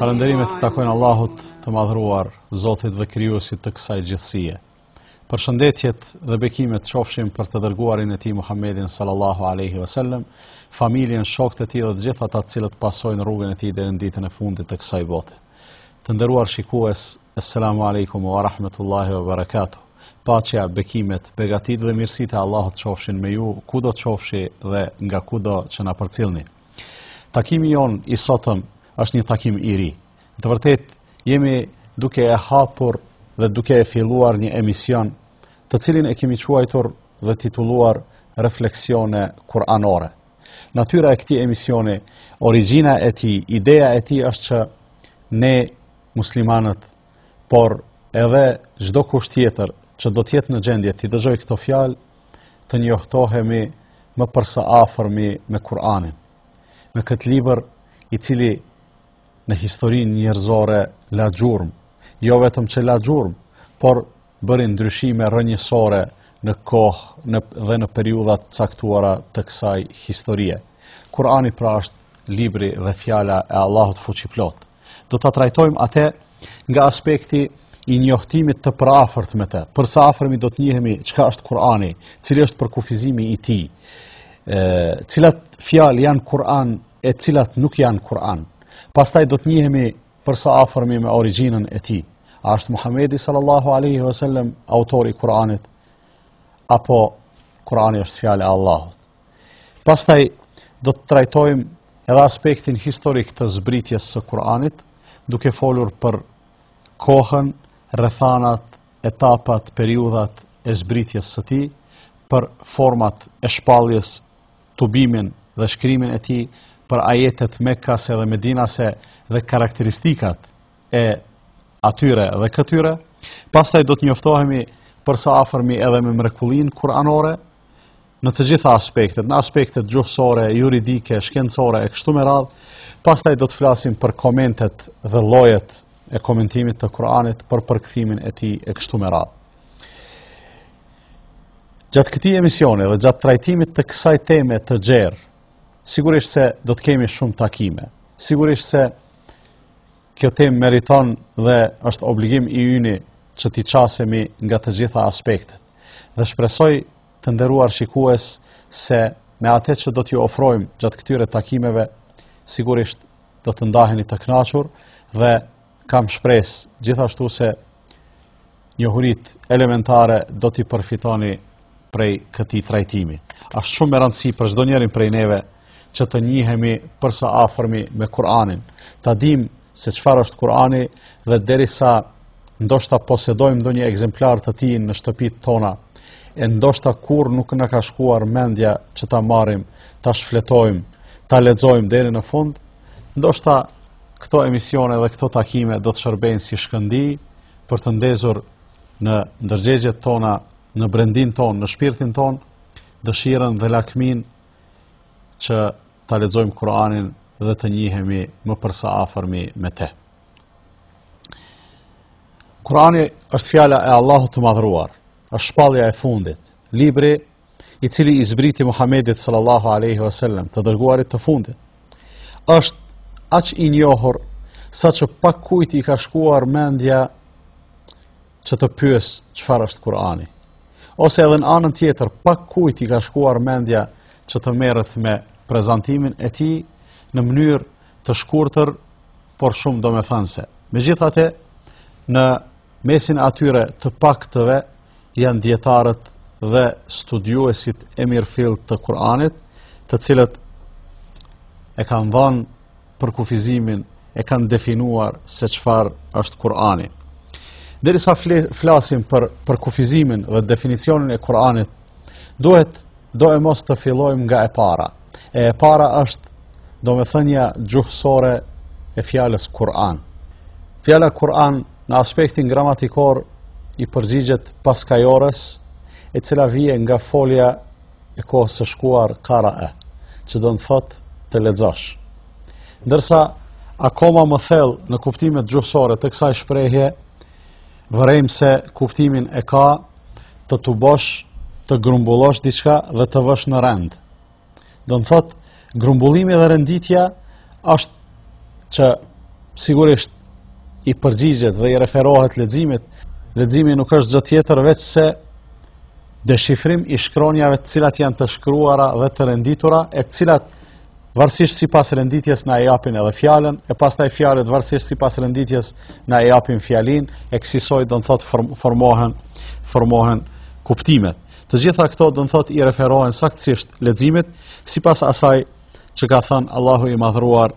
Falënderimet i takojnë Allahut të madhruar, Zotit dhe Krijuesit të kësaj gjithësie. Përshëndetjet dhe bekimet qofshin për të dërguarin e tij Muhammedin sallallahu alaihi wasallam, familjen, shokët e tij dhe të gjithë ata të cilët pasojnë rrugën e tij deri në ditën e fundit të kësaj bote. Të nderuar shikues, Assalamu alaikum wa rahmatullahi wa barakatuh. Paqja, bekimet, begatitë dhe mirësitë e Allahut qofshin me ju, kudo qofshi dhe nga kudo që na përcillni. Takimi jonë i sotëm është një takim i ri. Në të vërtetë jemi duke e hapur dhe duke e filluar një emision të cilin e kemi quajtur dhe titulluar Refleksione Kur'anore. Natyra e këtij emisioni, origjina e tij, ideja e tij është që ne muslimanët, por edhe çdokush tjetër që do të jetë në gjendje t'i dëgjojë këto fjalë, të njohtohemi më për së afërmi me Kur'anin. Me këtë libër i cili në historinë njerëzore la gjurmë, jo vetëm që la gjurmë, por bëri ndryshime rrënjësore në kohë në, dhe në periudha të caktuara të kësaj historie. Kurani pra është libri dhe fjala e Allahut fuqiplotë. Do ta trajtojmë atë nga aspekti i njohtimit të përafërt me të. Për së afërmi do të njihemi çka është Kurani, cili është përkufizimi i tij, cilat fjalë janë Kur'an e cilat nuk janë Kur'an. Pastaj do të njihemi për së afërmi me origjinën e tij. A është Muhamedi sallallahu alaihi wasallam autori i Kur'anit apo Kur'ani është fjala e Allahut? Pastaj do të trajtojmë edhe aspektin historik të zbritjes së Kur'anit, duke folur për kohën, rrethanat, etapat, periudhat e zbritjes së tij, për format e shpalljes tubimin dhe shkrimin e tij për ajetet Mekkase dhe Medinase dhe karakteristikat e atyre dhe këtyre. Pastaj do të njoftohemi për së afërmi edhe me mrekullinë kuranore në të gjitha aspektet, në aspektet gjuhësore, juridike, shkencore e kështu me radhë. Pastaj do të flasim për komentet dhe llojet e komentimit të Kuranit për përkthimin e tij e kështu me radhë. Gjatë këtij emisioni dhe gjatë trajtimit të kësaj teme të gjerë, sigurisht se do të kemi shumë takime. Sigurisht se kjo temë meriton dhe është obligim i yni që t'i qasemi nga të gjitha aspektet. Dhe shpresoj të nderuar shikues se me atë që do t'ju ofrojmë gjatë këtyre takimeve, sigurisht do të ndaheni të kënaqur dhe Kam shpresë gjithashtu se njohuritë elementare do t'i përfitoni prej këtij trajtimi. Ashtë shumë me randësi për çdo njërin prej neve që të njihemi për së afërmi me Kur'anin, ta dimë se çfarë është Kur'ani dhe derisa ndoshta posedojmë ndonjë ekzemplar të tij në shtëpitë tona, e ndoshta kurrë nuk na ka shkuar mendja që ta marrim, ta shfletojmë, ta lexojmë deri në fund, Ndoshta këto emisione dhe këto takime do të shërbejnë si shkëndijë për të ndezur në ndërgjegjet tona, në brendinë tonë, në shpirtin tonë, dëshirën dhe lakminë që ta lexojmë Kur'anin dhe të njihemi më për së afërmi me te. Kur'ani është fjala e Allahut të madhëruar, është shpalja e fundit, libri i cili i zbriti Muhammedit sallallahu alejhi vësallem, të dërguarit të fundit, është aq i njohur saqë pak kujt i ka shkuar mendja që të pyesë çfarë është Kurani. Ose edhe në anën tjetër, pak kujt i ka shkuar mendja që të merret me prezantimin e tij në mënyrë të shkurtër, por shumë domethanëse. Megjithate, në Mesin e atyre të paktëve janë dijetarët dhe studiuesit e mirëfilltë të Kur'anit, të cilët e kanë dhanë përkufizimin, e kanë definuar se çfarë është Kur'ani. Derisa flasim për, përkufizimin dhe definicionin e Kur'anit, Duhet doemos të fillojmë nga e para. E e para është domethënia gjuhësore e fjalës Kur'an. Fjala Kur'an në aspektin gramatikor i përgjigjet paskajores, e cila vjen nga folja e kohës së shkuar karae, që do me thënë të lexosh. Ndërsa, akoma më thellë në kuptimet gjuhësore të kësaj shprehje, Vërejmë se kuptimin e ka të tubosh, të grumbullosh diçka dhe të vësh në rend. Do me thënë, grumbullimi dhe renditja është që sigurisht i përgjigjet dhe i referohet leximit, leximi nuk është gjë tjetër veçse deshifrim i shkronjave të cilat janë të shkruara dhe të renditura, e të cilat varësisht sipas renditjes na e japin edhe fjalën, e pastaj fjalët varësisht sipas renditjes na e japin fjalinë, e kësisoj do me thënë formohen, formohen kuptimet. Të gjitha këto do me thënë i referohen saktësisht leximit, sipas asaj që ka thënë Allahu i madhëruar,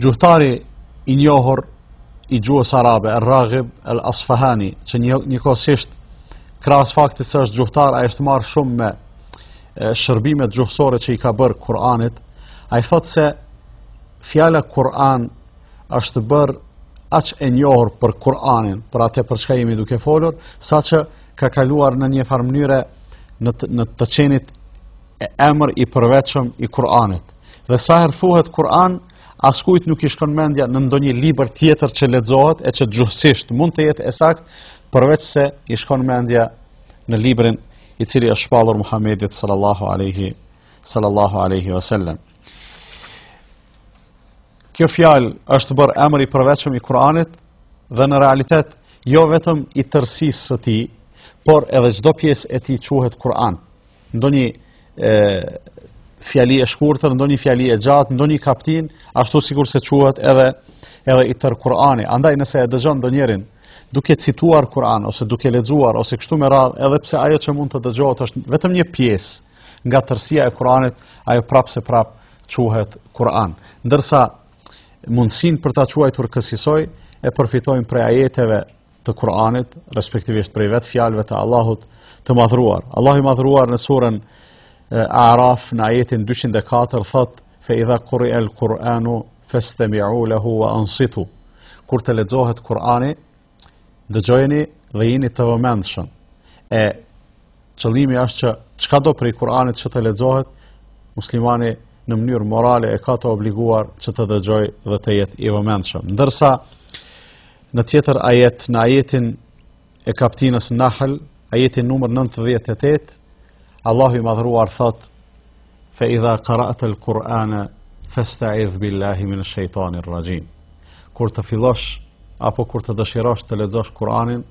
gjuhtari i njohur i gjuhës arabe, Ragib El Asfahani, që një, njëkohësisht krahas faktit se është gjuhtar, është marrë shumë me shërbimet gjuhësore që i ka bërë Kur'anit, ai thotë se fjala Kur'an është bërë aq e njohur për Kur'anin, për atë për çka jemi duke folur, saqë ka kaluar në një farë mënyre në të, në të qenit emër i përveçëm i Kur'anit. Dhe sa herë thuhet Kur'an, askujt nuk i shkon mendja në ndonjë libër tjetër që lexohet e që gjuhësisht mund të jetë e saktë, përveç se i shkon mendja në librin i cili është shpallur Muhamedit sallallahu alaihi sallallahu alaihi wasallam. Kjo fjalë është bërë emër i përveçëm i Kur'anit dhe në realitet jo vetëm i tërësisë së tij, por edhe çdo pjesë e tij quhet Kur'an. ndonjë fjali e shkurtër, ndonjë fjali e gjatë, ndonjë kaptinë, ashtu sikurse quhet edhe edhe i tërë Kur'ani. Andaj nëse e dëgjon ndonjërin duke cituar Kur'an ose duke lexuar ose kështu me radhë, edhe pse ajo që mund të dëgjohet është vetëm një pjesë nga tërësia e Kur'anit, ajo prapë se prapë quhet Kur'an. Ndërsa mundësinë për ta quajtur kësisoj e përfitojnë prej ajeteve të Kur'anit, respektivisht prej vetë fjalëve të Allahut të madhëruar. Allahu i madhëruar në suren Araf në ajetin 204 thotë fe idha kurie el Kur'anu festemi'u lehu wa ansitu. Kur të lexohet Kur'ani, dëgjojeni dhe jini të vëmendshëm. E Qëllimi është që çkado prej Kur'anit që të lexohet, muslimani në mënyrë morale e ka të obliguar që të dëgjojë dhe të jetë i vëmendshëm. Ndërsa në tjetër ajet, në ajetin e kaptinës Nahl, ajetin numër 98, Allahu i madhëruar thotë: Fa idha qara'ta al-Qur'ana fasta'idh billahi min ash-shaytanir rajim. Kur të fillosh apo kur të dëshirosh të lexosh Kur'anin,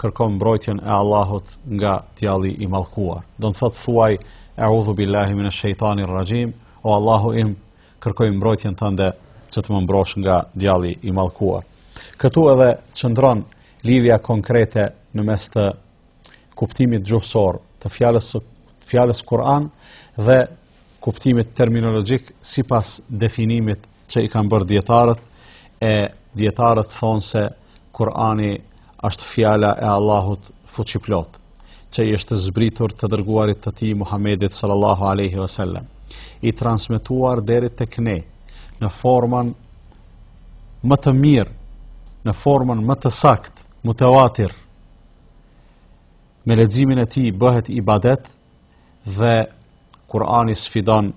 kërko mbrojtjen e Allahut nga djalli i mallkuar. Do të thotë thuaj a'udhu billahi min ash-shaytanir rajim, o Allahu im, kërkoj mbrojtjen tënde që të më mbrosh nga djalli i mallkuar. Këtu edhe qëndron lidhja konkrete në mes të kuptimit gjuhësor të fjalës fjalës Kur'an dhe kuptimit terminologjik sipas definimit që i kanë bërë dijetarët e dijetarët thonë se Kur'ani është fjala e Allahut fuqiplotë që i është zbritur të dërguarit të tij Muhamedit sallallahu alaihi wasallam i transmetuar deri tek ne në formën më të mirë në formën më të saktë mutawatir me leximin e tij bëhet ibadet dhe Kur'ani sfidon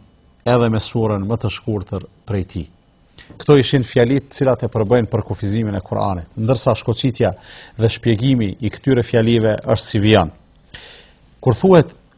edhe me surën më të shkurtër prej tij. Këto ishin fjalitë të cilat e përbëjnë përkufizimin e Kur'anit, ndërsa shkoqitja dhe shpjegimi i këtyre fjalive është si vijon. Kur thuhet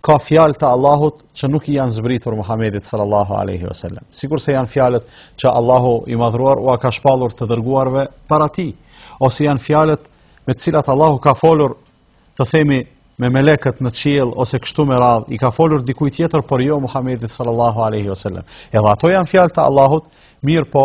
ka fjalë të Allahut që nuk i janë zbritur Muhamedit sallallahu alaihi wasallam. Sikurse janë fjalët që Allahu i madhëruar ua ka shpallur të dërguarve para tij, ose janë fjalët me të cilat Allahu ka folur të themi me melekët në qiell ose kështu me radhë, i ka folur dikujt tjetër por jo Muhamedit sallallahu alaihi wasallam. Edhe ato janë fjalë të Allahut, mirëpo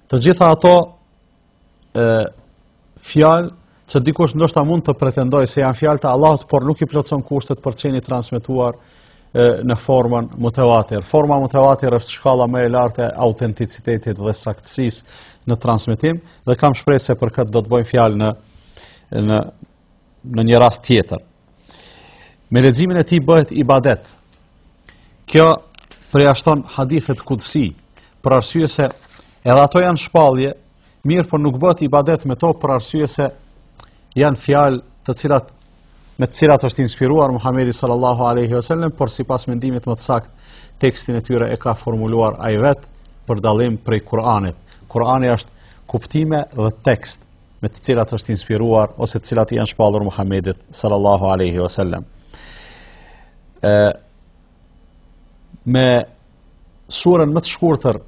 Të gjitha ato e, fjalë që dikush ndoshta mund të pretendojë se janë fjalë të Allahut, por nuk i plotëson kushtet për të qenë i transmetuar në formën mutevatir. Forma mutevatir është shkalla më e lartë e autenticitetit dhe saktësisë në transmetim dhe kam shpresë se për këtë do të bëjmë fjalë në në në një rast tjetër. Me leximin e tij bëhet ibadet. Kjo përjashton hadithet kudsi, për arsye se edhe ato janë shpallje, mirëpo nuk bëhet ibadet me to për arsye se janë fjalë të cilat me të cilat është inspiruar Muhamedi sallallahu alaihi wasallam, por sipas mendimit më të saktë, tekstin e tyre e ka formuluar ai vetë për dallim prej Kur'anit. Kur'ani është kuptime dhe tekst, me të cilat është inspiruar ose të cilat i janë shpallur Muhamedit sallallahu alaihi wasallam. ë me surën më të shkurtër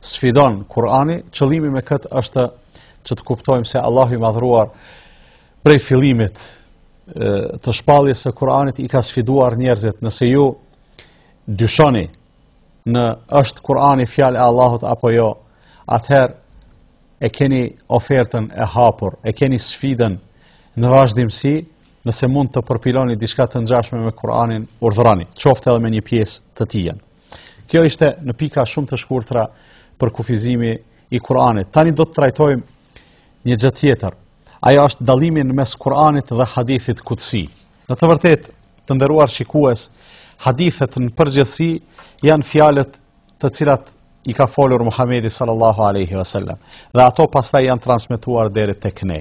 sfidon Kur'ani, qëllimi me këtë është që të kuptojmë se Allahu i madhëruar prej fillimit të shpalljes së Kur'anit i ka sfiduar njerëzit nëse ju dyshoni në është Kur'ani fjalë e Allahut apo jo, atëherë e keni ofertën e hapur, e keni sfidën në vazhdimësi, nëse mund të përpiloni diçka të ngjashme me Kur'anin, urdhëroni, qoftë edhe me një pjesë të tij. Kjo ishte në pika shumë të shkurtra përkufizimi i Kur'anit. Tani do të trajtojmë një gjë tjetër. Ajo është dallimi në mes Kur'anit dhe hadithit kudsi. Në të vërtetë, të nderuar shikues, hadithet në përgjithësi janë fjalët të cilat i ka folur Muhamedi sallallahu alaihi wasallam dhe ato pastaj janë transmetuar deri tek ne.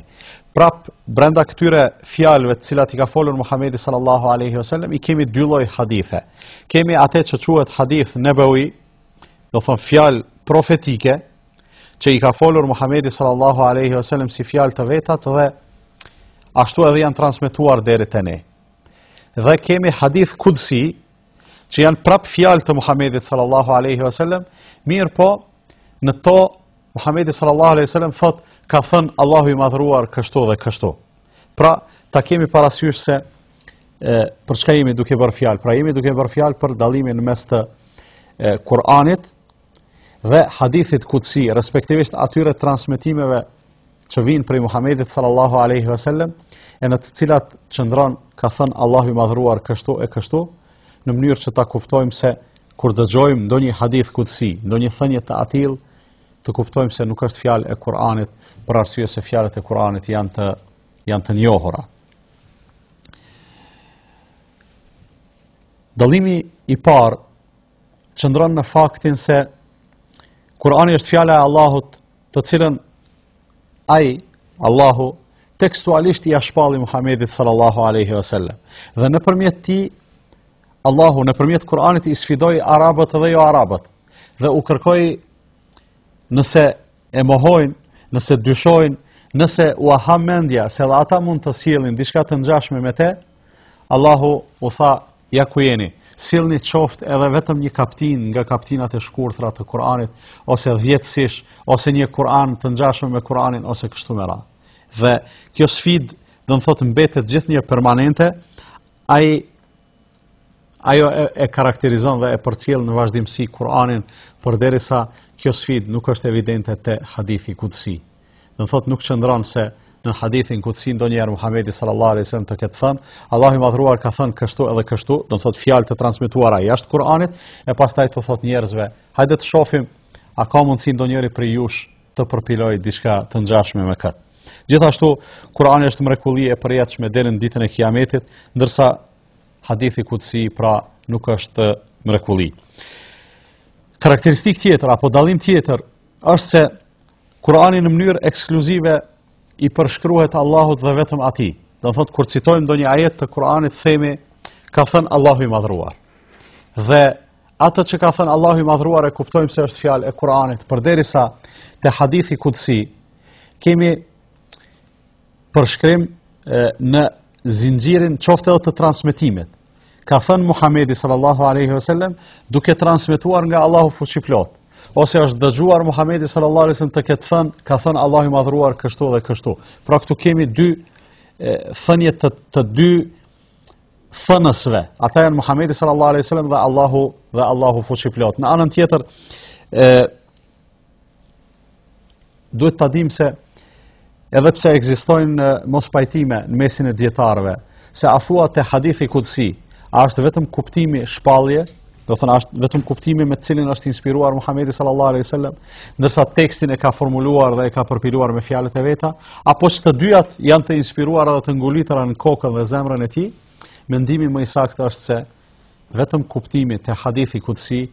Prapë brenda këtyre fjalëve të cilat i ka folur Muhamedi sallallahu alaihi wasallam i kemi dy lloj hadithe. Kemi atë që quhet hadith nebawi, do të thotë fjalë profetike që i ka folur Muhamedi sallallahu alaihi wasallam si fjalë të veta dhe ashtu edhe janë transmetuar deri te ne. Dhe kemi hadith kudsi, që janë prap fjalë të Muhamedit sallallahu alaihi wasallam, mirëpo në to Muhamedi sallallahu alaihi wasallam thotë ka thënë Allahu i madhruar kështu dhe kështu. Pra, ta kemi parasysh se e, për çka jemi duke bërë fjalë? Pra jemi duke bërë fjalë për dallimin mes të Kur'anit dhe hadithit kudsi, respektivisht atyre transmetimeve që vijnë prej Muhammedit sallallahu aleyhi ve sellem, e në të cilat qëndron ka thënë Allahu i madhruar kështu e kështu, në mënyrë që ta kuptojmë se kur dëgjojmë ndonjë hadith kudsi, ndonjë thënie të atillë, të kuptojmë se nuk është fjalë e Kur'anit, për arsye se fjalët e Kur'anit janë të janë të njohura. Dallimi i parë qëndron në faktin se Kurani është fjala e Allahut, të cilën ai Allahu tekstualisht ia shpalli Muhamedit sallallahu alaihi wasallam. Dhe nëpërmjet tij Allahu nëpërmjet Kuranit i sfidoi arabët dhe jo arabët dhe u kërkoi nëse e mohojnë, nëse dyshojnë, nëse ua ha mendja se dhe ata mund të sjellin diçka të ngjashme me te, Allahu u tha Ja ku jeni, sillni qoftë edhe vetëm një kaptinë nga kaptinat e shkurtra të Kur'anit, ose dhjetë sish, ose një Kur'an të ngjashëm me Kur'anin ose kështu me radhë. Dhe kjo sfidë do të thotë mbetet gjithnjë permanente, ai ajo e, e karakterizon dhe e përcjell në vazhdimësi Kur'anin, përderisa kjo sfidë nuk është evidente te hadithi kudsi. Do të thotë nuk qëndron se në hadithin kudsi ndonjëherë Muhamedi sallallahu alaihi wasallam të ketë thënë, Allahu i madhruar ka thënë kështu edhe kështu, do të thotë fjalë të transmetuara jashtë Kur'anit, e pastaj t'u thotë njerëzve, hajde të shohim a ka mundësi ndonjëri prej jush të përpilojë diçka të ngjashme me këtë. Gjithashtu Kur'ani është mrekulli e përjetshme deri në ditën e Kiametit, ndërsa hadithi kudsi pra nuk është mrekulli. Karakteristikë tjetër apo dallim tjetër është se Kurani në mënyrë ekskluzive i përshkruhet Allahut dhe vetëm Atij. Do thotë kur citojmë ndonjë ajet të Kuranit themi ka thënë Allahu i madhruar. Dhe atë që ka thënë Allahu i madhruar e kuptojmë se është fjalë e Kuranit, përderisa te hadithi kudsi kemi përshkrim në zinxhirin qoftë edhe të transmetimit. Ka thënë Muhamedi sallallahu alaihi wasallam, duke transmetuar nga Allahu fuqiplotë, ose është dëgjuar Muhamedi sallallahu alaihi wasallam të ketë thënë, ka thënë Allahu i madhruar kështu dhe kështu. Pra këtu kemi dy thënie të të dy thënësve. Ata janë Muhamedi sallallahu alaihi wasallam dhe Allahu dhe Allahu fuqiplotë. Në anën tjetër, ë Duhet ta dimë se edhe pse ekzistojnë mospajtime në mesin e dijetarëve, se a thua te hadithi kudsi, a është vetëm kuptimi shpallje, domethënë është vetëm kuptimi me të cilin është inspiruar Muhamedi sallallahu alaihi wasallam, ndërsa tekstin e ka formuluar dhe e ka përpiluar me fjalët e veta, apo që të dyat janë të inspiruara dhe të ngulitura në kokën dhe zemrën e tij, mendimi më i saktë është se vetëm kuptimi te hadithi kudsi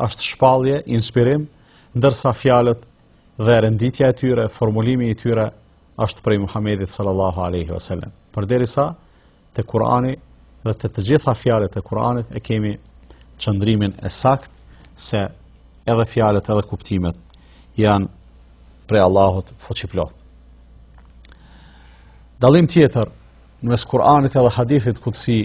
është shpallje, inspirim, ndërsa fjalët dhe renditja e tyre, formulimi i tyre është prej Muhamedit sallallahu alaihi wasallam. Përderisa te Kurani dhe te të gjitha fjalët e Kuranit e kemi qëndrimin e saktë se edhe fjalët edhe kuptimet janë prej Allahut fuqiplot. Dallim tjetër në mes Kur'anit edhe hadithit kudsi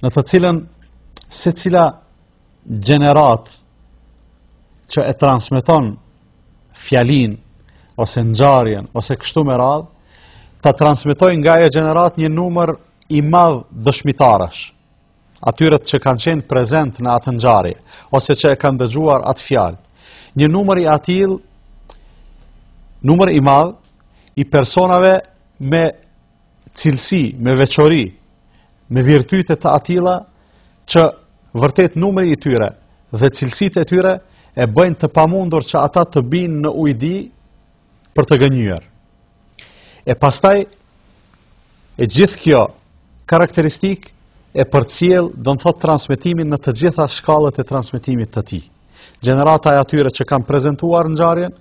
në të cilën secila gjeneratë që e transmeton fjalën ose ngjarjen ose kështu me radhë, ta transmetojë nga ajo gjeneratë një numër i madh dëshmitarësh, atyre që kanë qenë prezent në atë ngjarje, ose që e kanë dëgjuar atë fjalë. Një numër i atillë, numër i madh, i personave me cilësi, me veçori, me virtyte të atilla që vërtet numri i tyre dhe cilësitë e tyre e bëjnë të pamundur që ata të bien në ujdi për të gënjyer. E pastaj, e gjithë kjo karakteristikë e përcjell do të thotë transmetimin në të gjitha shkallët e transmetimit të tij. Gjenerata e atyre që kanë prezentuar ngjarjen,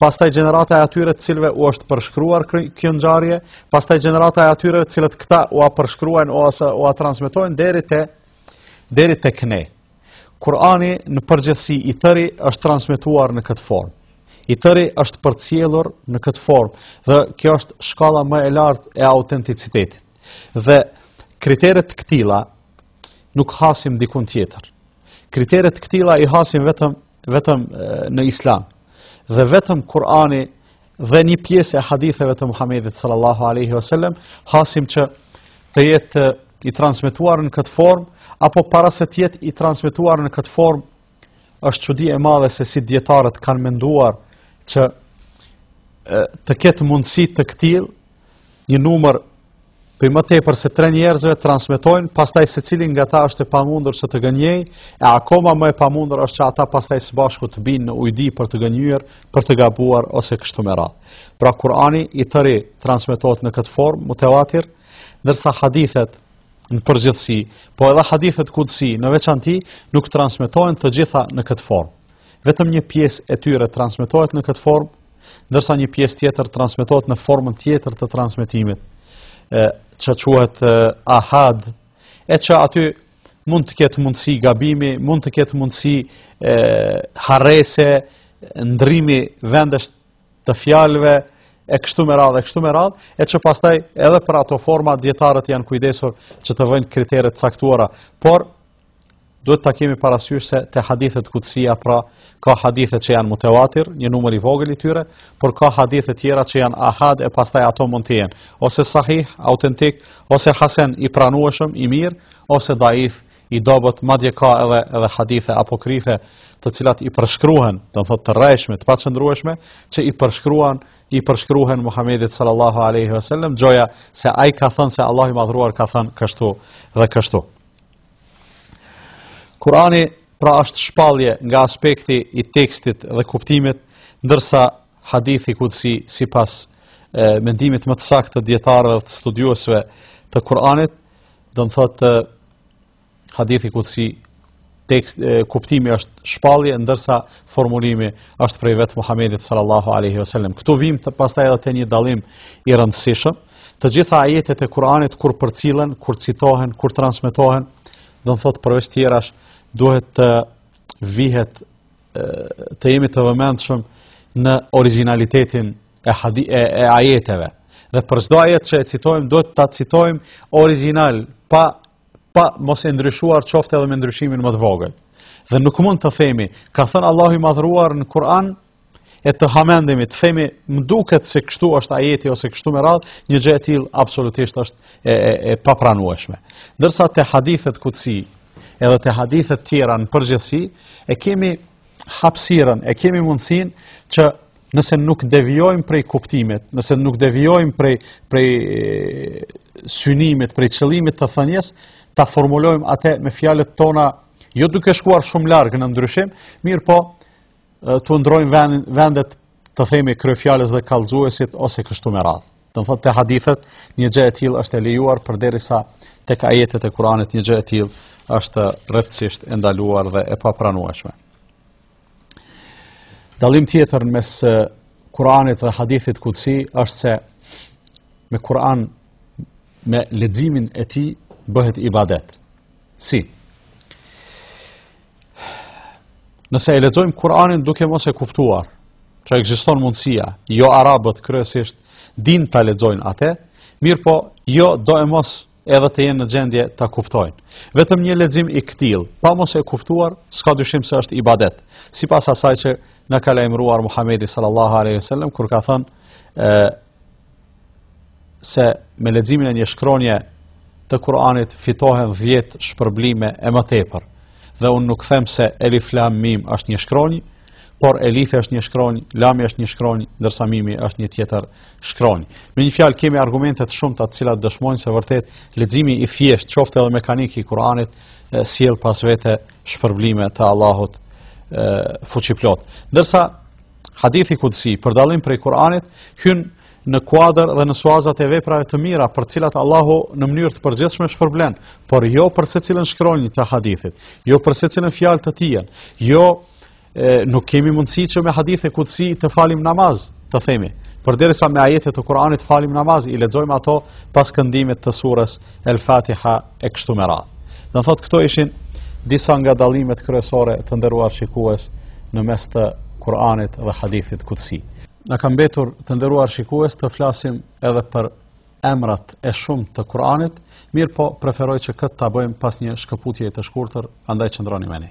pastaj gjenerata e atyre të cilve u është përshkruar kjo ngjarje, pastaj gjenerata e atyre të cilët këta ua përshkruajnë ose ua transmetojnë deri te, deri tek ne. Kurani në përgjithësi i tëri është transmetuar në këtë formë. I tëri është përcjellë në këtë formë dhe kjo është shkalla më e lartë e autenticitetit. Dhe kritere të këtilla nuk hasim dikund tjetër Kritere të këtilla i hasim vetëm, vetëm në islam. Dhe vetëm Kurani dhe një pjesë e haditheve të Muhammedit sallallahu aleyhi wasallam hasim që të jetë i transmetuar në këtë formë, apo para se të jetë i transmetuar në këtë formë, është çudi e madhe se si dijetarët kanë menduar që të ketë mundësi të këtillë, një numër prej më tepër se tre njerëzve transmetojnë, pastaj secili nga ta është e pamundur që të gënjejë, e akoma më e pamundur është që ata pastaj së bashku të bien në ujdi për të gënjyer, për të gabuar ose kështu me radhë. Pra Kurani i tëri transmetohet në këtë formë mutevatir, ndërsa hadithet në përgjithësi, po edhe hadithet kudsi në veçanti nuk transmetohen të gjitha në këtë formë. Vetëm një pjesë e tyre transmetohet në këtë formë, ndërsa një pjesë tjetër transmetohet në formën tjetër të transmetimit, e që quhet ahad, e që aty mund të ketë mundësi gabimi, mund të ketë mundësi e, harrese, ndrimi vendesh të fjalëve, e kështu me radhë, e kështu me radhë, e që pastaj edhe për ato forma dijetarët janë kujdesur që të vëjnë kritere të caktuara. Por, duhet ta kemi parasysh se te hadithet kudsi pra ka hadithe që janë mutewatir, një numër i vogël i tyre, por ka hadithe tjera që janë ahad e pastaj ato mund të jenë ose sahih, autentik, ose hasan i pranueshëm, i mirë, ose dhaif, i dobët, madje ka edhe edhe hadithe apokrife, të cilat i përshkruhen, do të thotë të rrejshme, të paqëndrueshme, që i përshkruan, i përshkruhen Muhamedit sallallahu alaihi wasallam, gjoja se ai ka thënë se Allahu i madhruar ka thënë kështu dhe kështu. Kurani pra është shpallje nga aspekti i tekstit dhe kuptimit, ndërsa hadithi kudsi sipas e, mendimit më të saktë të dijetarëve dhe të studiuesve të Kur'anit, domethënë hadithi kudsi tekst e, kuptimi është shpallje ndërsa formulimi është prej vetë Muhamedit sallallahu alaihi wasallam. Këtu vijmë pastaj edhe te një dallim i rëndësishëm. Të gjitha ajetet e Kuranit kur përcillen, kur citohen, kur transmetohen, do të thotë përveç tjerash, duhet të vihet të jemi të vëmendshëm në origjinalitetin e, hadi, e, e ajeteve. Dhe për çdo ajet që e citojmë, duhet ta citojmë origjinal pa pa mos e ndryshuar qoftë edhe me ndryshimin më të vogël. Dhe nuk mund të themi, ka thënë Allahu i madhruar në Kur'an, e të hamendemi, të themi, më duket se kështu është ajeti ose kështu me radhë, një gjë e tillë absolutisht është e, e, e papranueshme. Ndërsa te hadithet kudsi, edhe te hadithet tjera në përgjithësi, e kemi hapësirën, e kemi mundësinë që nëse nuk devijojmë prej kuptimit, nëse nuk devijojmë prej prej synimit, prej qëllimit të thënies, ta formulojmë atë me fjalët tona, jo duke shkuar shumë larg në ndryshim, mirëpo të ndrojmë vendin, vendet të themi kryefjalës dhe kallëzuesit ose kështu me radhë. Do thotë te hadithet, një gjë e tillë është e lejuar përderisa tek ajetet e Kuranit një gjë e tillë është rreptësisht e ndaluar dhe e papranueshme. Dallim tjetër mes Kur'anit dhe hadithit kudsi është se me Kur'an me leximin e tij bëhet ibadet. Si? Nëse e lexojmë Kur'anin duke mos e kuptuar, që ekziston mundësia, joarabët kryesisht dinë ta lexojnë ate, mirëpo jo doemos edhe të jenë në gjendje ta kuptojnë. Vetëm një lexim i këtill, pa mos e kuptuar, s'ka dyshim se është ibadet. Sipas asaj që na ka lajmëruar Muhamedi sallallahu alaihi wasallam kur ka thënë se me leximin e një shkronje të Kur'anit fitohen 10 shpërblime e më tepër. Dhe unë nuk them se elif lam mim është një shkronjë, por elifi është një shkronjë, lami është një shkronjë, ndërsa mimi është një tjetër shkronjë. Me një fjalë kemi argumente të shumta të cilat dëshmojnë se vërtet leximi i thjeshtë, qoftë edhe mekanik i Kuranit, sjell pas vete shpërblime të Allahut fuqiplotë. Ndërsa hadithi kudsi për dallim prej Kuranit hyn në kuadër dhe në suazat e veprave të mira për të cilat Allahu në mënyrë të përgjithshme shpërblen, por jo për secilën shkronjë të hadithit, jo për secilën fjalë të tij, jo e, nuk kemi mundësi që me hadithe kudsi të falim namaz, të themi. Përderisa me ajete të Kur'anit falim namaz, i lexojmë ato pas këndimit të surës El Fatiha e kështu me radhë. Do thotë këto ishin disa nga dallimet kryesore të nderuar shikues në mes të Kur'anit dhe hadithit kudsi. Na ka mbetur të nderuar shikues të flasim edhe për emrat e shumë të Kur'anit, mirëpo preferoj që këtë ta bëjmë pas një shkëputje të shkurtër, andaj qëndroni me ne.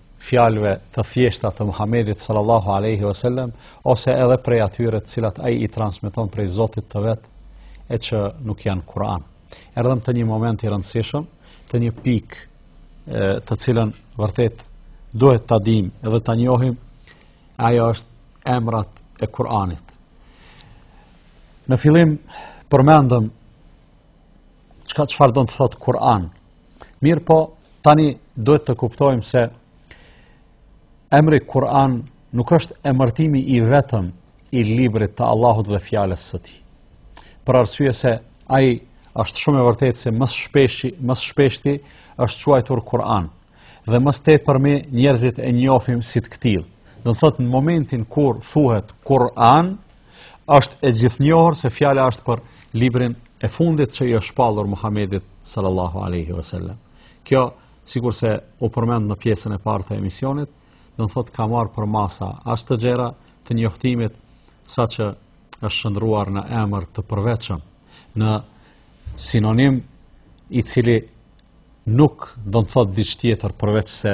fjalëve të thjeshta të Muhamedit sallallahu alaihi wasallam ose edhe prej atyre të cilat ai i transmeton prej Zotit të vet e që nuk janë Kur'an. Erdhëm te një moment i rëndësishëm, te një pikë të cilën vërtet duhet ta dimë edhe ta njohim, ajo është emrat e Kur'anit. Në fillim përmendëm çka çfarë do të thotë Kur'an. Mirëpo, tani duhet të kuptojmë se emri Kur'an nuk është emërtimi i vetëm i librit të Allahut dhe fjalës së tij. Për arsye se ai është shumë e vërtetë se më shpeshi, më shpeshti është quajtur Kur'an dhe më së tepërmi njerëzit e njohin si të këtillë. Do thotë në momentin kur thuhet Kur'an, Është e gjithnjohur se fjala është për librin e fundit që i është shpallur Muhamedit sallallahu alaihi wasallam. Kjo sikurse u përmend në pjesën e parë të emisionit, do të thotë ka marrë përmasa aq të gjera të njohtimit saqë është shndërruar në emër të përveçëm, në sinonim i cili nuk do të thotë diç tjetër përveç se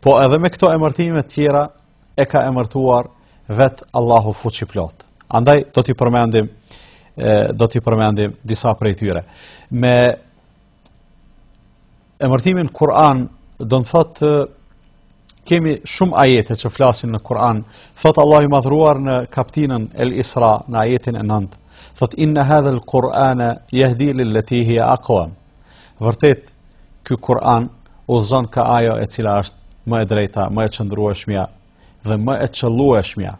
Po edhe me këto emërtime të tjera e ka emërtuar vetë Allahu fuqiplotë. Andaj do t'i përmendim do t'i përmendim disa prej tyre. Me emërtimin Kur'an do të thotë kemi shumë ajete që flasin në Kur'an. Thotë Allahu i madhëruar në kaptinën El Isra në ajetin e 9. Thotë inna hadha al-Qur'ana yahdi lil-lati hiya aqwam. Vërtet, ky Kur'an udhëzon ka ajo e cila është më e drejta, më e qëndrueshmja dhe më e qëllueshmja.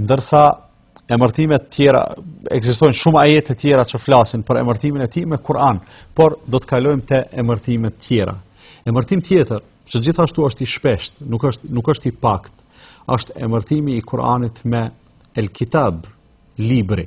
Ndërsa emërtime të tjera, ekzistojnë shumë ajete të tjera që flasin për emërtimin e tij me Kur'an, por do të kalojmë te emërtime të tjera. Emërtim tjetër, që gjithashtu është i shpeshtë, nuk është nuk është i pakt, është emërtimi i Kur'anit me El Kitab, libri.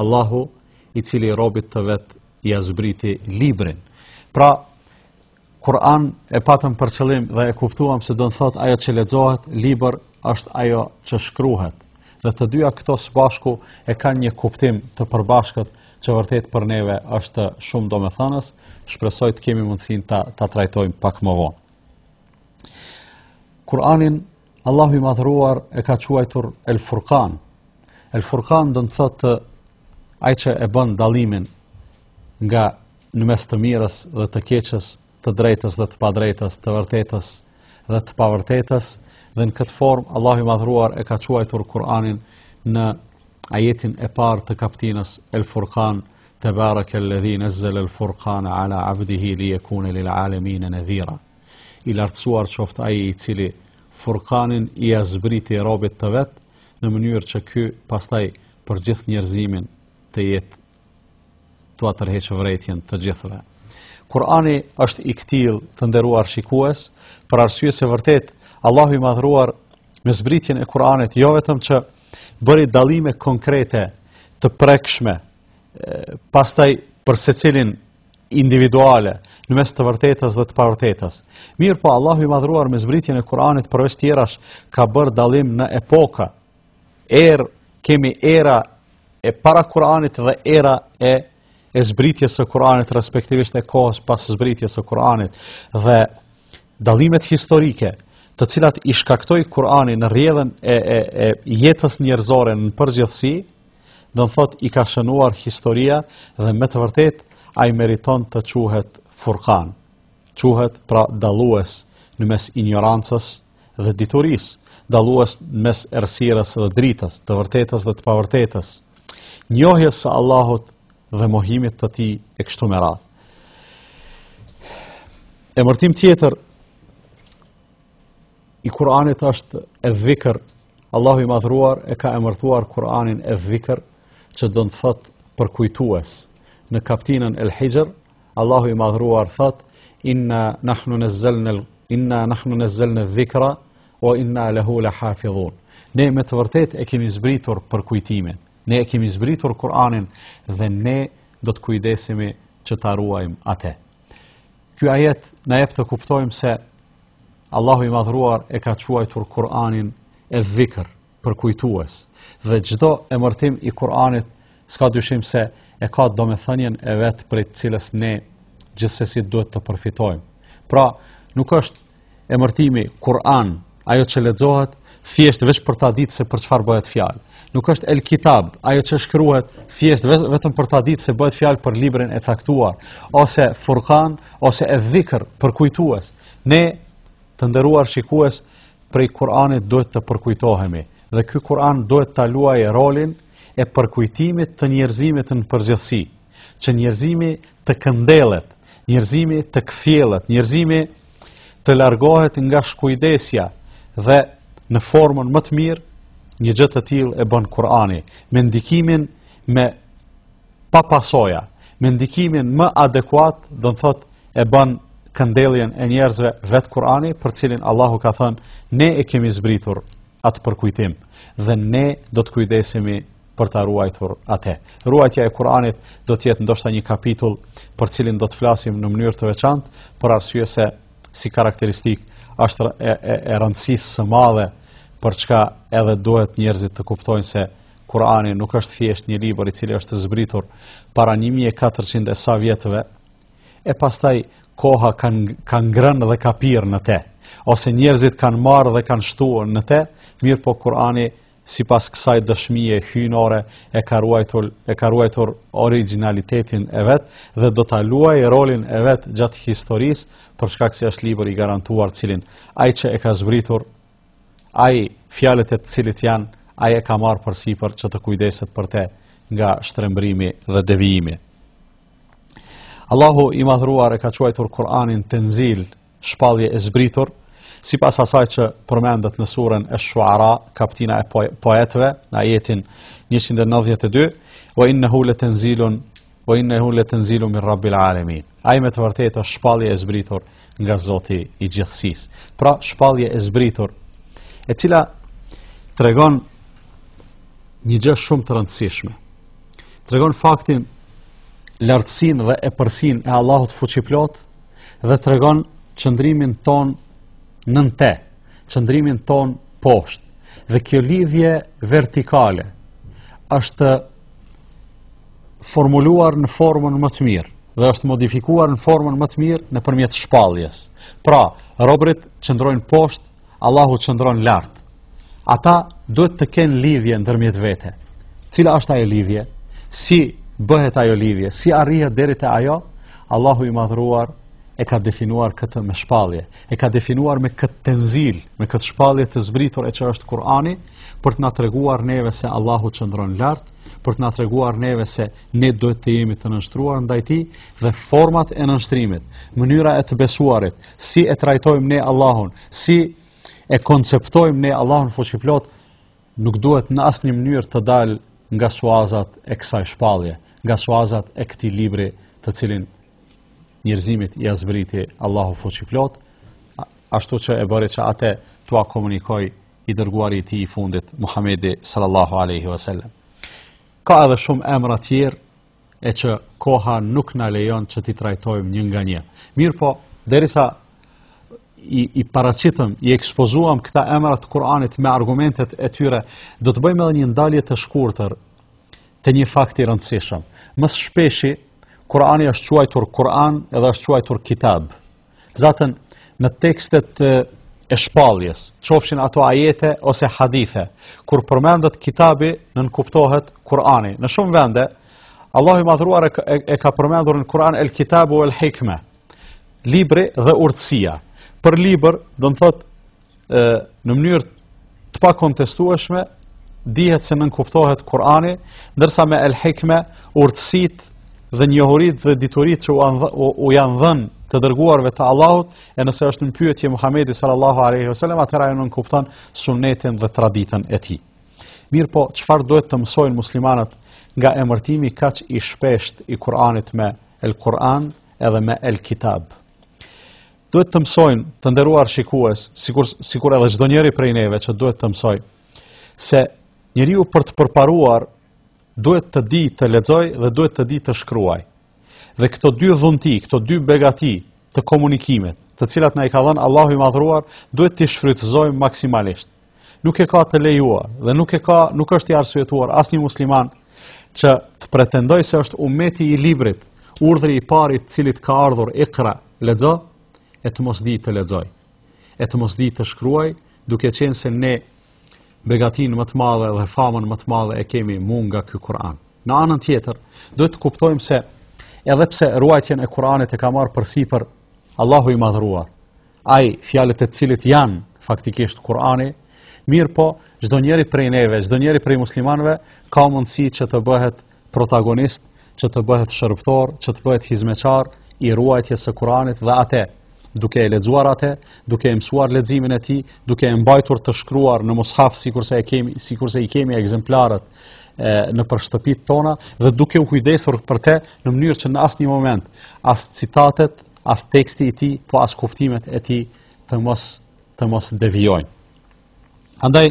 Allahu i cili robit të vet ia zbriti librin. Pra, Kur'an e patëm për qëllim dhe e kuptuam se do të thotë ajo që lexohet, libër është ajo që shkruhet. Dhe të dyja këto së bashku e kanë një kuptim të përbashkët që vërtet për neve është shumë domethënës, shpresoj të kemi mundësinë ta ta trajtojmë pak më vonë. Kur'anin Allahu i madhëruar e ka quajtur El Furkan. El Furkan do të thotë ai që e bën dallimin nga në mes të mirës dhe të keqes, të drejtës dhe të padrejtës, të vërtetës dhe të pavërtetës, dhe në këtë formë Allahu i madhëruar e ka quajtur Kur'anin në ajetin e parë të kaptinës El Furkan, tebareke alladhi nazzal al furqan ala abdihi li yakuna lil alamin nadhira. I lartësuar qoftë Ai i cili Furkanin ia zbriti robit të vet në mënyrë që ky pastaj për gjithë njerëzimin të jetë, t'ua tërheqë vërejtjen të gjithëve. Kur'ani është i këtillë, të nderuar shikues, për arsye se vërtet Allahu i madhëruar me zbritjen e Kur'anit jo vetëm që bëri dallime konkrete të prekshme, pastaj për secilin individual në mes të vërtetës dhe të pavërtetës. Mirëpo Allahu i madhëruar me zbritjen e Kur'anit përveç tjerash ka bërë dallim në epoka. Erë, kemi era e para Kur'anit dhe era e e zbritjes së Kur'anit respektivisht e kohës pas zbritjes së Kur'anit dhe dallimet historike të cilat i shkaktoi Kur'ani në rrjedhën e e e jetës njerëzore në përgjithësi Do të thotë i ka shënuar historia dhe me të vërtetë ai meriton të quhet Furkan. Quhet pra dallues në mes injorancës dhe diturisë, dallues në mes errësirës dhe dritës, të vërtetës dhe të pavërtetës, njohjes së Allahut dhe mohimit të tij e kështu me radhë. Emërtim tjetër i Kur'anit është Edh-Dhikër. Allahu i madhruar e ka emërtuar Kur'anin Edh-Dhikër, që do të thotë përkujtues. Në kaptinën El Hijr, Allahu i madhruar thotë inna nahnu nazzalna inna nahnu nazzalna dhikra wa inna lahu lahafizun. Ne me të vërtetë e kemi zbritur përkujtimin. Ne e kemi zbritur Kur'anin dhe ne do të kujdesemi që ta ruajmë atë. Ky ajet na jep të kuptojmë se Allahu i madhruar e ka quajtur Kur'anin Edh-Dhikr, përkujtues. Dhe çdo emërtim i Kur'anit s'ka dyshim se e ka domethënien e vet prej të cilës ne gjithsesi duhet të përfitojmë. Pra, nuk është emërtimi Kur'an, ajo që lexohet, thjesht veç për ta ditë se për çfarë bëhet fjalë. Nuk është El Kitab, ajo që shkruhet, thjesht vetëm për ta ditë se bëhet fjalë për librin e caktuar, ose Furqan, ose Edh-Dhikr, përkujtues. Ne të nderuar shikues prej Kur'anit duhet të përkujtohemi dhe ky Kur'an duhet ta luajë rolin e përkujtimit të njerëzimit në përgjithësi, që njerëzimi të këndellet, njerëzimi të kthjellet, njerëzimi të të largohet nga shkujdesja dhe në formën më të mirë, një gjë të tillë e bën Kur'ani me ndikimin më pa pasoja, me ndikimin më adekuat, do të thotë e bën këndelljen e njerëzve vetë Kur'ani, për cilin Allahu ka thënë, ne e kemi zbritur atë përkujtim dhe ne do të kujdesemi për ta ruajtur atë. Ruajtja e Kuranit do të jetë ndoshta një kapitull për cilin do të flasim në mënyrë të veçantë, për arsye se si karakteristikë është e, e, e rëndësisë së madhe për çka edhe duhet njerëzit të kuptojnë se Kurani nuk është thjesht një libër i cili është zbritur para 1400 e sa vjetëve e pastaj koha kanë ka ngrënë dhe ka pirë në te ose njerëzit kanë marrë dhe kanë shtuar në te, mirëpo Kurani sipas kësaj dëshmie hyjnore e ka ruajtur e ka ruajtur origjinalitetin e vet dhe do ta luajë rolin e vet gjatë historisë për shkak se është libër i garantuar të cilin ai që e ka zbritur ai fjalët e të cilit janë ai e ka marrë përsipër që të kujdeset për te nga shtrembërimi dhe devijimi Allahu i madhruar e ka quajtur Kur'anin Tenzil shpallje e zbritur, sipas asaj që përmendet në suren Esh-Shuara, kaptina e poetëve, në ajetin 192, wa innahu le tenzilun, wa innahu le tenzilun min rabbil alemin. Ai me të vërtetë është shpallje e zbritur nga zoti i gjithësisë. Pra, shpallje e zbritur, e cila tregon një gjë shumë të rëndësishme. Tregon faktin lartësinë dhe epërsinë e Allahut fuqiplotë, dhe tregon qëndrimin tonë nën te, qëndrimin tonë poshtë. Dhe kjo lidhje vertikale është formuluar në formën më të mirë dhe është modifikuar në formën më të mirë nëpërmjet shpalljes. Pra, robërit qëndrojnë poshtë Allahu qëndron lart. Ata duhet të kenë lidhje ndërmjet vete. Cila është ajo lidhje? Si bëhet ajo lidhje? Si arrihet deri te ajo? Allahu i madhruar e ka definuar këtë me shpallje, e ka definuar me këtë tenzil, me këtë shpallje të zbritur e që është Kurani, për të na treguar neve se Allahu qëndron lart, për të na treguar neve se ne duhet të jemi të nënshtruar ndaj tij dhe format e nënshtrimit, mënyra e të besuarit, si e trajtojmë ne Allahun, si e konceptojmë ne Allahun fuqiplot, nuk duhet në asnjë mënyrë të dalë nga suazat e kësaj shpallje, nga suazat e këtij libri, të cilin njerëzimit ia zbriti Allahu fuqiplot, ashtu që e bëri që atë t'ua komunikojë i dërguari i tij i fundit Muhamedi sallallahu alaihi wasallam. Ka edhe shumë emra të tjerë e që koha nuk na lejon që t'i trajtojmë një nga një. Mirëpo, derisa i, i paraqitëm, i ekspozuam këta emra të Kur'anit me argumentet e tyre, do të bëjmë edhe një ndalje të shkurtër te një fakt i rëndësishëm. Më së shpeshti, Kur'ani është quajtur Kur'an edhe është quajtur Kitab. Zaten, në tekstet e shpalljes, qofshin ato ajete ose hadithe, kur përmendet kitabi nënkuptohet Kurani. Në shumë vende, Allahu i madhruar e ka përmendur në Kuran el kitabu uel hikme, libri dhe urtësia. Për libër, domethënë, në mënyrë të pakontestueshme dihet se nënkuptohet Kurani, ndërsa me el hikme urtësitë dhe njohuritë dhe dituritë që u janë dhënë të dërguarve të Allahut, e nëse është në pyetje Muhamedi sallallahu alaihi wasallam, atëherë e nënkupton sunetin dhe traditën e tij. Mirëpo, çfarë duhet të mësojnë muslimanët nga emërtimi kaq i shpesht i Kur'anit me el Kur'an edhe me el Kitab? Duhet të mësojnë të nderuar shikues, sikur sikur edhe çdo njeri prej neve që duhet të mësojë se njeriu për të përparuar duhet të dijë të lexojë dhe duhet të dijë të shkruajë. Dhe këto dy dhunti, këto dy begati të komunikimit, të cilat na i ka dhënë Allahu i Madhruar, duhet t'i shfrytëzojmë maksimalisht. nuk e ka të lejuar dhe nuk e ka nuk është i arsyetuar asnjë musliman që të pretendoj se është umeti i librit, urdhri i pari të cilit ka ardhur ikra, lexo, e të mos di të lexoj, e të mos di të shkruaj, duke qenë se ne begatinë më të madhe dhe famën më të madhe e kemi mu nga ky Kur'an. Në anën tjetër, duhet të kuptojmë se edhe pse ruajtjen e Kur'anit e ka marrë përsipër Allahu i madhruar, Ai, fjalët e të cilit janë faktikisht Kur'ani, mirëpo, çdonjëri prej neve, çdonjëri prej muslimanëve ka mundësi që të bëhet protagonist, që të bëhet shërbëtor, që të bëhet hizmeqar i ruajtjes së Kur'anit dhe atë duke e lexuar atë, duke e mësuar leximin e tij, duke e mbajtur të shkruar në mushaf sikurse e kemi, sikurse i kemi ekzemplarët e, nëpër shtëpitë tona dhe duke u kujdesur për të në mënyrë që në asnjë moment as citatet, as teksti i tij, po as kuptimet e tij të mos të mos devijojnë. Andaj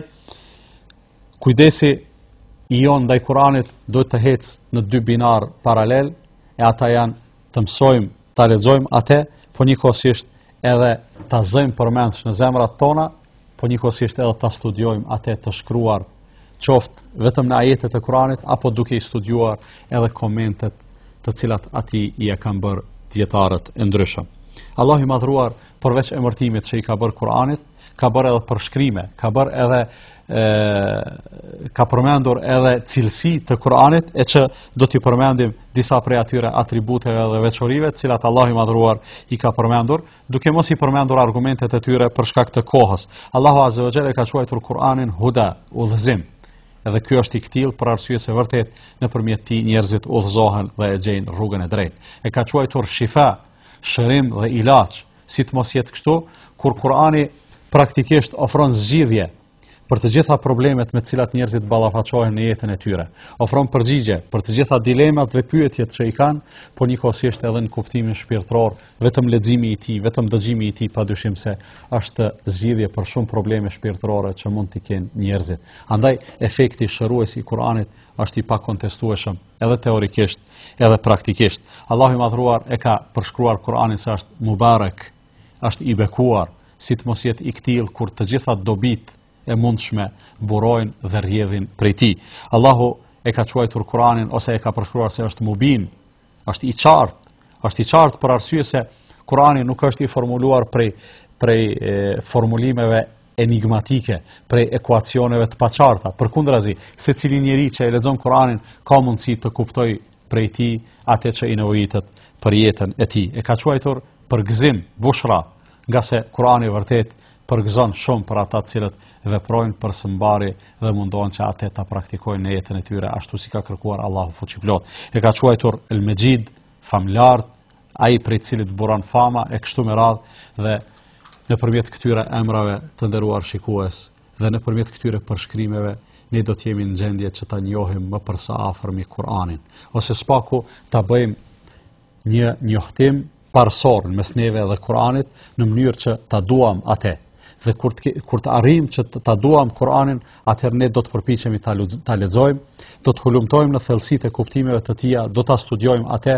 kujdesi i jonë ndaj Kuranit duhet të ecë në dy binarë paralel e ata janë të mësojmë, ta lexojmë atë, po njëkohësisht edhe ta zëjmë përmendsh në zemrat tona po njëkohësisht edhe ta studiojmë atë të shkruar, qoftë vetëm në ajetet e Kuranit apo duke i studiuar edhe komentet të cilat atij ia kanë bërë dijetarët e ndryshëm. Allahu i madhruar përveç emërtimit që i ka bërë Kuranit, ka bërë edhe përshkrime, ka bërë edhe e, ka përmendur edhe cilësi të Kuranit e që do t'i përmendim disa prej atyre atributeve dhe veçorive të cilat Allahu i madhruar i ka përmendur, duke mos i përmendur argumentet e tyre për shkak të kohës. Allahu Azze ve Xhel e ka quajtur Kur'anin Huda, udhëzim. Edhe ky është i këtillë për arsye se vërtetë nëpërmjet tij njerëzit udhëzohen dhe e gjejnë rrugën e drejtë. E ka quajtur Shifa, shërim dhe ilaç. Si të mos jetë kështu, kur Kur'ani praktikisht ofron zgjidhje për të gjitha problemet me të cilat njerëzit ballafaqohen në jetën e tyre. Ofron përgjigje për të gjitha dilemat dhe pyetjet që i kanë, por njëkohësisht edhe në kuptimin shpirtëror, vetëm leximi i tij, vetëm dëgjimi i tij padyshim se është zgjidhje për shumë probleme shpirtërore që mund t'i kenë njerëzit. Andaj efekti shërues i Kuranit është i pakontestueshëm, edhe teorikisht, edhe praktikisht. Allahu i madhruar e ka përshkruar Kuranin se është mubarek, është i bekuar, si të mos jetë i këtillë kur të gjitha dobitë e mundshme burojnë dhe rrjedhin prej tij. Allahu e ka quajtur Kur'anin ose e ka përshkruar se është mubin, është i qartë, është i qartë për arsye se Kur'ani nuk është i formuluar prej prej e, formulimeve enigmatike, prej ekuacioneve të paqarta. Përkundrazi, secili njeri që e lexon Kur'anin ka mundësi të kuptojë prej tij atë që i nevojitet për jetën e tij. E ka quajtur përgëzim, bushra, ngase Kur'ani vërtet përgëzon shumë për ata të cilët veprojnë për së mbari dhe mundohen që atë ta praktikojnë në jetën e tyre ashtu si ka kërkuar Allahu fuqiplotë. E ka quajtur El Mexhid, famëlartë, ai prej të cilit buron fama e kështu me radhë dhe nëpërmjet këtyre emrave të nderuar shikues dhe nëpërmjet këtyre përshkrimeve ne do të jemi në gjendje që ta njohim më për së afërmi Kur'anin ose së paku ta bëjmë një njohtim parësor në mes neve dhe Kur'anit në mënyrë që ta duam atë dhe kur të kur të arrijmë që ta duam Kur'anin, atëherë ne do të përpiqemi ta ta lexojmë, do të hulumtojmë në thellësitë e kuptimeve të tija, do ta studiojmë atë